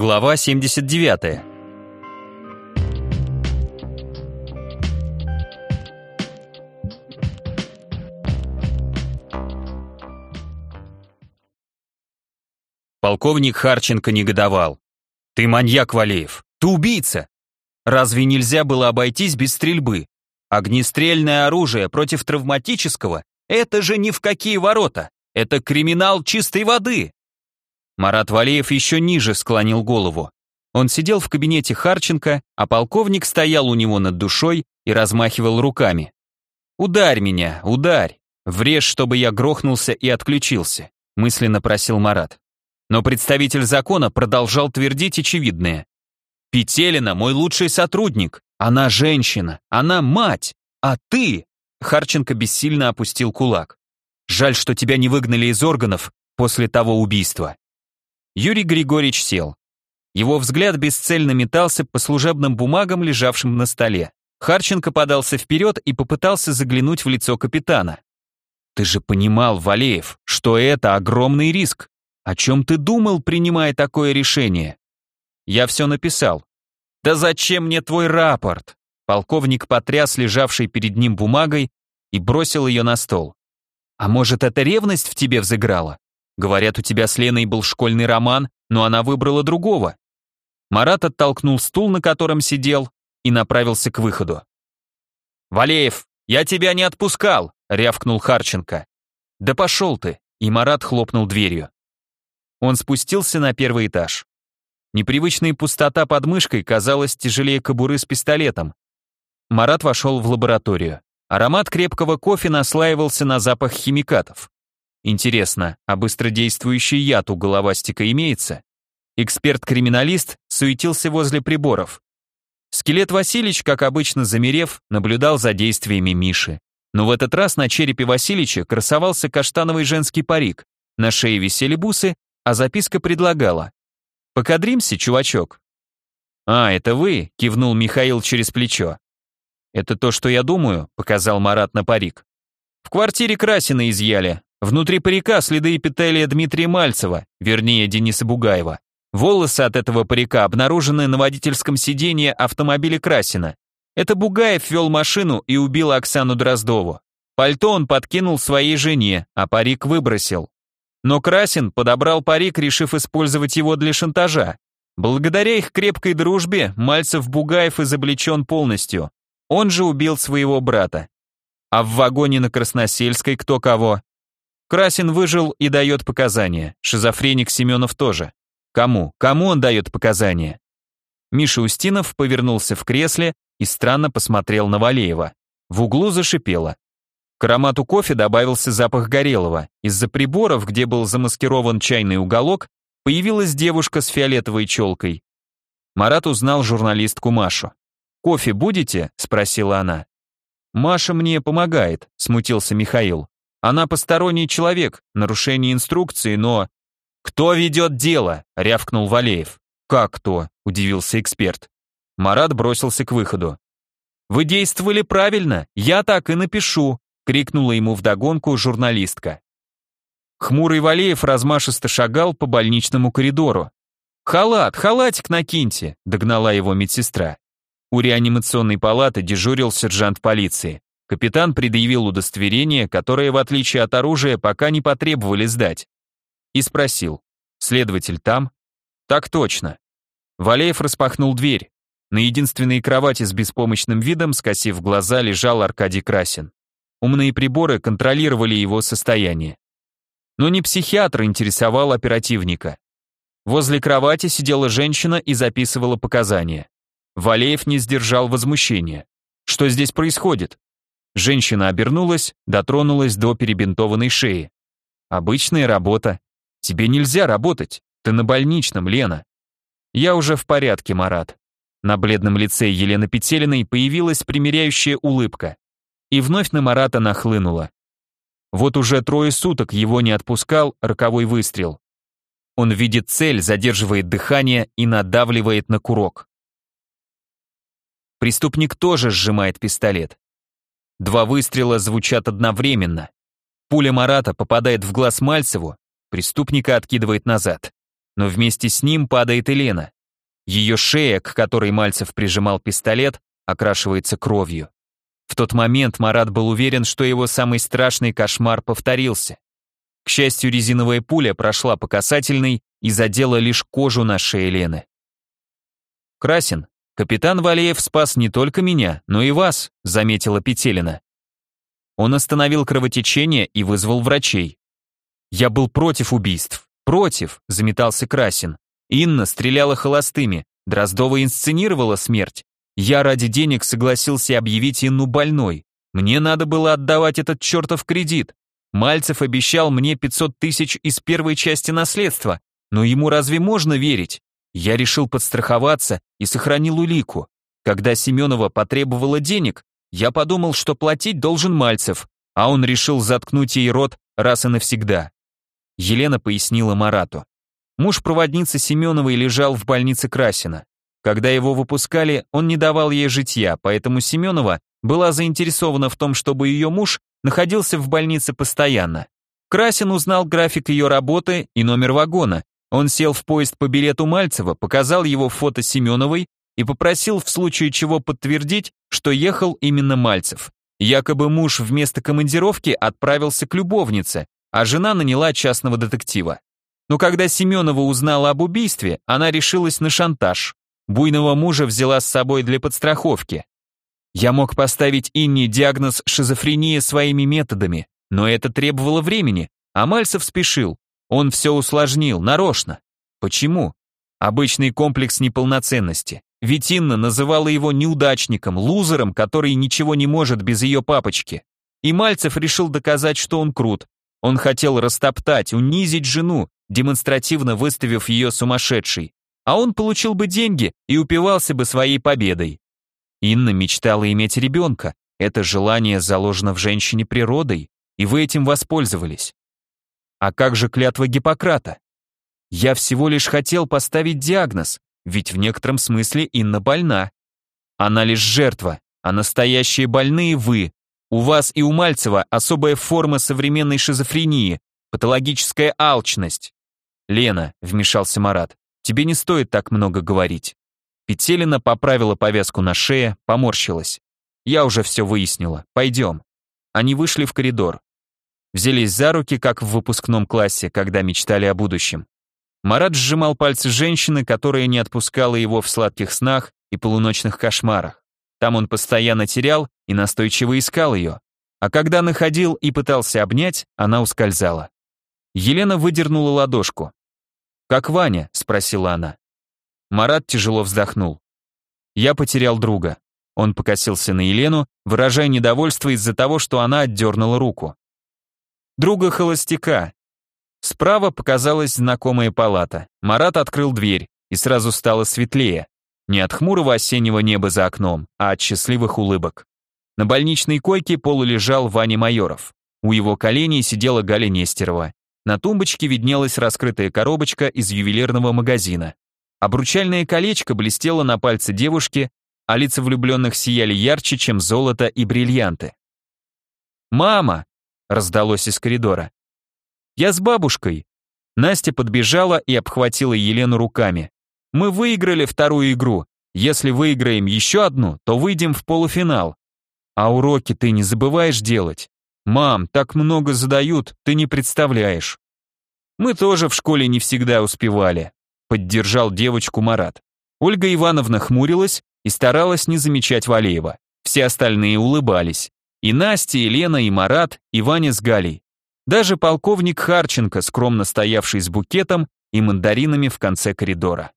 Глава 79. Полковник Харченко негодовал. «Ты маньяк, Валеев! Ты убийца! Разве нельзя было обойтись без стрельбы? Огнестрельное оружие против травматического — это же ни в какие ворота! Это криминал чистой воды!» Марат Валеев еще ниже склонил голову. Он сидел в кабинете Харченко, а полковник стоял у него над душой и размахивал руками. «Ударь меня, ударь! Врежь, чтобы я грохнулся и отключился», мысленно просил Марат. Но представитель закона продолжал твердить очевидное. «Петелина мой лучший сотрудник, она женщина, она мать, а ты...» Харченко бессильно опустил кулак. «Жаль, что тебя не выгнали из органов после того убийства. Юрий Григорьевич сел. Его взгляд бесцельно метался по служебным бумагам, лежавшим на столе. Харченко подался вперед и попытался заглянуть в лицо капитана. «Ты же понимал, Валеев, что это огромный риск. О чем ты думал, принимая такое решение?» «Я все написал». «Да зачем мне твой рапорт?» Полковник потряс лежавшей перед ним бумагой и бросил ее на стол. «А может, это ревность в тебе взыграла? Говорят, у тебя с Леной был школьный роман, но она выбрала другого. Марат оттолкнул стул, на котором сидел, и направился к выходу. «Валеев, я тебя не отпускал!» — рявкнул Харченко. «Да пошел ты!» — и Марат хлопнул дверью. Он спустился на первый этаж. Непривычная пустота под мышкой казалась тяжелее кобуры с пистолетом. Марат вошел в лабораторию. Аромат крепкого кофе наслаивался на запах химикатов. Интересно, а быстродействующий яд у головастика имеется? Эксперт-криминалист суетился возле приборов. Скелет Васильевич, как обычно замерев, наблюдал за действиями Миши. Но в этот раз на черепе Васильича красовался каштановый женский парик, на шее висели бусы, а записка предлагала. «Покадримся, чувачок». «А, это вы?» — кивнул Михаил через плечо. «Это то, что я думаю», — показал Марат на парик. «В квартире Красина изъяли, Внутри парика следы эпителия Дмитрия Мальцева, вернее Дениса Бугаева. Волосы от этого парика обнаружены на водительском сиденье автомобиля Красина. Это Бугаев вел машину и убил Оксану Дроздову. Пальто он подкинул своей жене, а парик выбросил. Но Красин подобрал парик, решив использовать его для шантажа. Благодаря их крепкой дружбе Мальцев-Бугаев изобличен полностью. Он же убил своего брата. А в вагоне на Красносельской кто кого? Красин выжил и дает показания. Шизофреник Семенов тоже. Кому? Кому он дает показания? Миша Устинов повернулся в кресле и странно посмотрел на Валеева. В углу зашипело. К аромату кофе добавился запах горелого. Из-за приборов, где был замаскирован чайный уголок, появилась девушка с фиолетовой челкой. Марат узнал журналистку Машу. «Кофе будете?» – спросила она. «Маша мне помогает», – смутился Михаил. Она посторонний человек, нарушение инструкции, но... «Кто ведет дело?» — рявкнул Валеев. «Как кто?» — удивился эксперт. Марат бросился к выходу. «Вы действовали правильно, я так и напишу», — крикнула ему вдогонку журналистка. Хмурый Валеев размашисто шагал по больничному коридору. «Халат, халатик накиньте», — догнала его медсестра. У реанимационной палаты дежурил сержант полиции. Капитан предъявил удостоверение, которое, в отличие от оружия, пока не потребовали сдать. И спросил, следователь там? Так точно. Валеев распахнул дверь. На единственной кровати с беспомощным видом, скосив глаза, лежал Аркадий Красин. Умные приборы контролировали его состояние. Но не психиатр интересовал оперативника. Возле кровати сидела женщина и записывала показания. Валеев не сдержал возмущения. Что здесь происходит? Женщина обернулась, дотронулась до перебинтованной шеи. «Обычная работа. Тебе нельзя работать. Ты на больничном, Лена». «Я уже в порядке, Марат». На бледном лице Елены Петелиной появилась примиряющая улыбка. И вновь на Марата нахлынула. Вот уже трое суток его не отпускал роковой выстрел. Он видит цель, задерживает дыхание и надавливает на курок. Преступник тоже сжимает пистолет. Два выстрела звучат одновременно. Пуля Марата попадает в глаз Мальцеву, преступника откидывает назад. но вместе с ним падает Елена. Ее шея, к которой Мальцев прижимал пистолет, окрашивается кровью. В тот момент Марат был уверен, что его самый страшный кошмар повторился. К счастью, резиновая пуля прошла по касательной и задела лишь кожу на шее Лены. «Красин, капитан Валеев спас не только меня, но и вас», заметила Петелина. Он остановил кровотечение и вызвал врачей. «Я был против убийств. Против», — заметался Красин. Инна стреляла холостыми, Дроздова инсценировала смерть. Я ради денег согласился объявить Инну больной. Мне надо было отдавать этот чертов кредит. Мальцев обещал мне 500 тысяч из первой части наследства, но ему разве можно верить? Я решил подстраховаться и сохранил улику. Когда Семенова потребовала денег, я подумал, что платить должен Мальцев, а он решил заткнуть ей рот раз и навсегда. Елена пояснила Марату. Муж проводницы Семеновой лежал в больнице Красина. Когда его выпускали, он не давал ей житья, поэтому Семенова была заинтересована в том, чтобы ее муж находился в больнице постоянно. Красин узнал график ее работы и номер вагона. Он сел в поезд по билету Мальцева, показал его фото Семеновой и попросил в случае чего подтвердить, что ехал именно Мальцев. Якобы муж вместо командировки отправился к любовнице, а жена наняла частного детектива. Но когда Семенова узнала об убийстве, она решилась на шантаж. Буйного мужа взяла с собой для подстраховки. Я мог поставить Инне диагноз шизофрения своими методами, но это требовало времени, а Мальцев спешил. Он все усложнил, нарочно. Почему? Обычный комплекс неполноценности. Ведь Инна называла его неудачником, лузером, который ничего не может без ее папочки. И Мальцев решил доказать, что он крут. Он хотел растоптать, унизить жену, демонстративно выставив ее сумасшедшей. А он получил бы деньги и упивался бы своей победой. Инна мечтала иметь ребенка. Это желание заложено в женщине природой, и вы этим воспользовались. А как же клятва Гиппократа? Я всего лишь хотел поставить диагноз, ведь в некотором смысле Инна больна. Она лишь жертва, а настоящие больные вы. У вас и у Мальцева особая форма современной шизофрении, патологическая алчность. Лена, вмешался Марат, тебе не стоит так много говорить. Петелина поправила повязку на шее, поморщилась. Я уже все выяснила, пойдем. Они вышли в коридор. Взялись за руки, как в выпускном классе, когда мечтали о будущем. Марат сжимал пальцы женщины, которая не отпускала его в сладких снах и полуночных кошмарах. Там он постоянно терял и настойчиво искал ее. А когда находил и пытался обнять, она ускользала. Елена выдернула ладошку. «Как Ваня?» — спросила она. Марат тяжело вздохнул. «Я потерял друга». Он покосился на Елену, выражая недовольство из-за того, что она отдернула руку. «Друга холостяка». Справа показалась знакомая палата. Марат открыл дверь, и сразу стало светлее. Не от хмурого осеннего неба за окном, а от счастливых улыбок. На больничной койке полулежал Ваня Майоров. У его коленей сидела Галя Нестерова. На тумбочке виднелась раскрытая коробочка из ювелирного магазина. Обручальное колечко блестело на пальце девушки, а лица влюбленных сияли ярче, чем золото и бриллианты. «Мама!» — раздалось из коридора. «Я с бабушкой!» Настя подбежала и обхватила Елену руками. «Мы выиграли вторую игру. Если выиграем еще одну, то выйдем в полуфинал. А уроки ты не забываешь делать? Мам, так много задают, ты не представляешь». Мы тоже в школе не всегда успевали. Поддержал девочку Марат. Ольга Ивановна хмурилась и старалась не замечать Валеева. Все остальные улыбались. И Настя, и Лена, и Марат, и Ваня с Галей. Даже полковник Харченко, скромно стоявший с букетом и мандаринами в конце коридора.